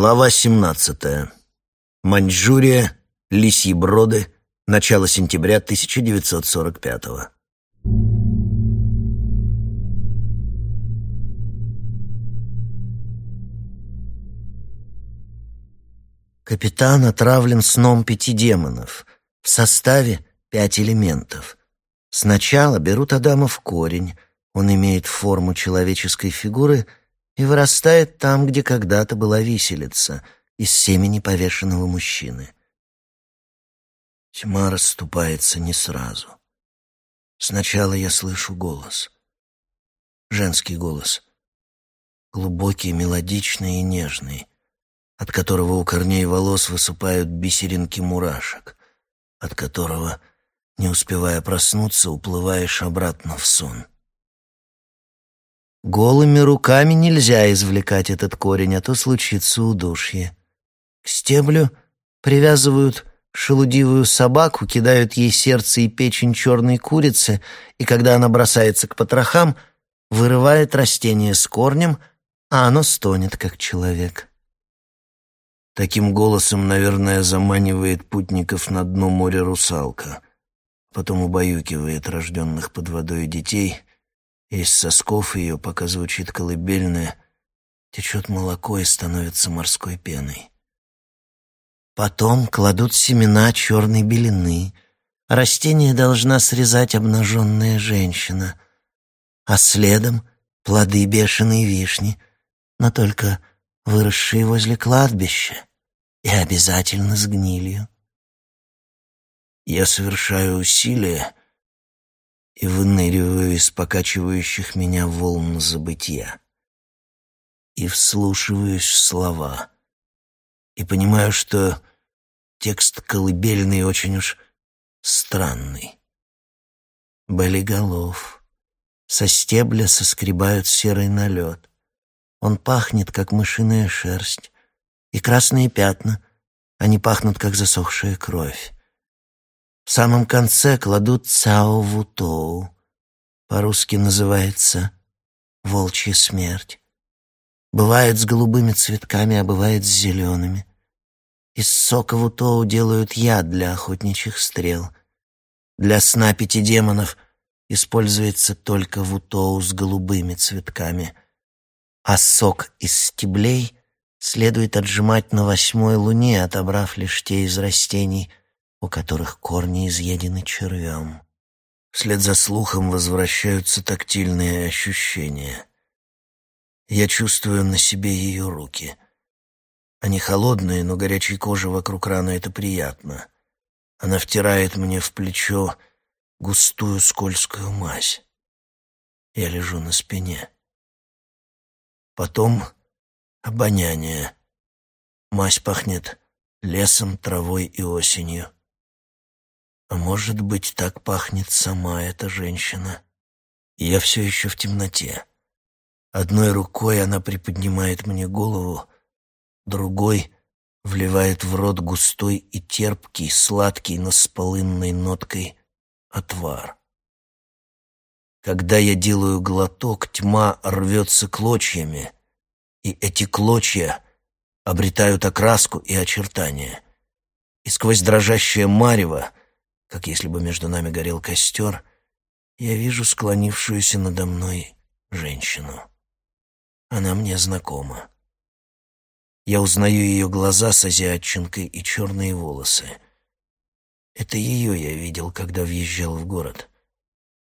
Глава 17. Маньчжурия, Лисьи Броды, начало сентября 1945 -го. Капитан отравлен сном пяти демонов. В составе пять элементов. Сначала берут Адама в корень. Он имеет форму человеческой фигуры — и вырастает там, где когда-то была виселица, из семени повешенного мужчины. Тьма расступается не сразу. Сначала я слышу голос. Женский голос. Глубокий, мелодичный и нежный, от которого у корней волос высыпают бисеринки мурашек, от которого, не успевая проснуться, уплываешь обратно в сон. Голыми руками нельзя извлекать этот корень, а то случится удушье. К стеблю привязывают шелудивую собаку, кидают ей сердце и печень черной курицы, и когда она бросается к потрохам, вырывает растение с корнем, а оно стонет, как человек. Таким голосом, наверное, заманивает путников на дно моря русалка, потом убаюкивает рожденных под водой детей — из сосков ее, пока звучит колыбельная, течет молоко и становится морской пеной. Потом кладут семена черной белины. Растение должна срезать обнаженная женщина. А следом плоды бешеной вишни, но только выросшие возле кладбища и обязательно с гнилью. Я совершаю усилия, и выныриваю из покачивающих меня волн забытия. И вслушиваюсь в слова. И понимаю, что текст колыбельный очень уж странный. Болиголов. Со стебля соскребают серый налет. Он пахнет, как мышиная шерсть. И красные пятна, они пахнут, как засохшая кровь. В самом конце кладут цао вутоу. По-русски называется «волчья смерть». Бывает с голубыми цветками, а бывает с зелеными. Из сока вутоу делают яд для охотничьих стрел. Для сна пяти демонов используется только вутоу с голубыми цветками, а сок из стеблей следует отжимать на восьмой луне, отобрав лишь те из растений, у которых корни изъедены червем. Вслед за слухом возвращаются тактильные ощущения. Я чувствую на себе ее руки. Они холодные, но горячей кожи вокруг раны это приятно. Она втирает мне в плечо густую скользкую мазь. Я лежу на спине. Потом обоняние. Мазь пахнет лесом, травой и осенью. А может быть, так пахнет сама эта женщина. я все еще в темноте. Одной рукой она приподнимает мне голову, другой вливает в рот густой и терпкий, сладкий, но с полынной ноткой отвар. Когда я делаю глоток, тьма рвется клочьями, и эти клочья обретают окраску и очертания. И сквозь дрожащее марево как если бы между нами горел костер, я вижу склонившуюся надо мной женщину. Она мне знакома. Я узнаю ее глаза с азиатчинкой и черные волосы. Это ее я видел, когда въезжал в город.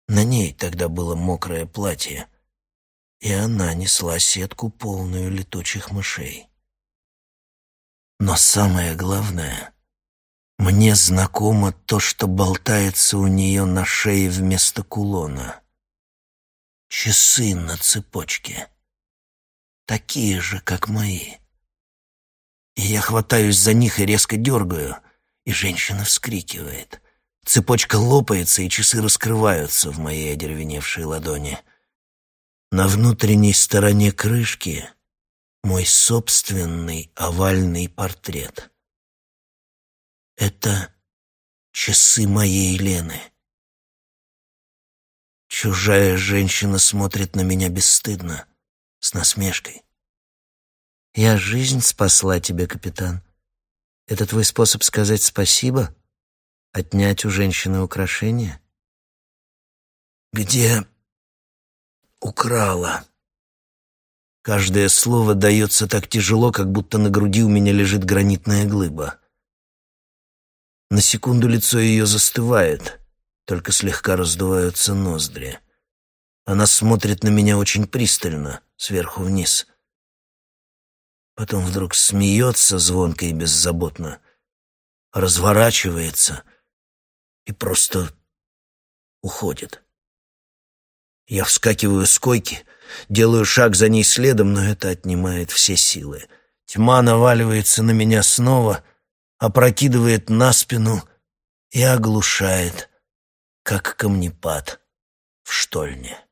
На ней тогда было мокрое платье, и она несла сетку, полную летучих мышей. Но самое главное — мне знакомо то, что болтается у нее на шее вместо кулона. Часы на цепочке. Такие же, как мои. И я хватаюсь за них и резко дергаю, и женщина вскрикивает. Цепочка лопается, и часы раскрываются в моей одеревеневшей ладони. На внутренней стороне крышки мой собственный овальный портрет — это часы моей Лены. Чужая женщина смотрит на меня бесстыдно, с насмешкой. Я жизнь спасла тебе, капитан. Это твой способ сказать спасибо? Отнять у женщины украшения? Где украла? Каждое слово дается так тяжело, как будто на груди у меня лежит гранитная глыба. На секунду лицо ее застывает, только слегка раздуваются ноздри. Она смотрит на меня очень пристально, сверху вниз. Потом вдруг смеется звонко и беззаботно, разворачивается и просто уходит. Я вскакиваю с койки, делаю шаг за ней следом, но это отнимает все силы. Тьма наваливается на меня снова, опрокидывает на спину и оглушает, как камнепад в штольне.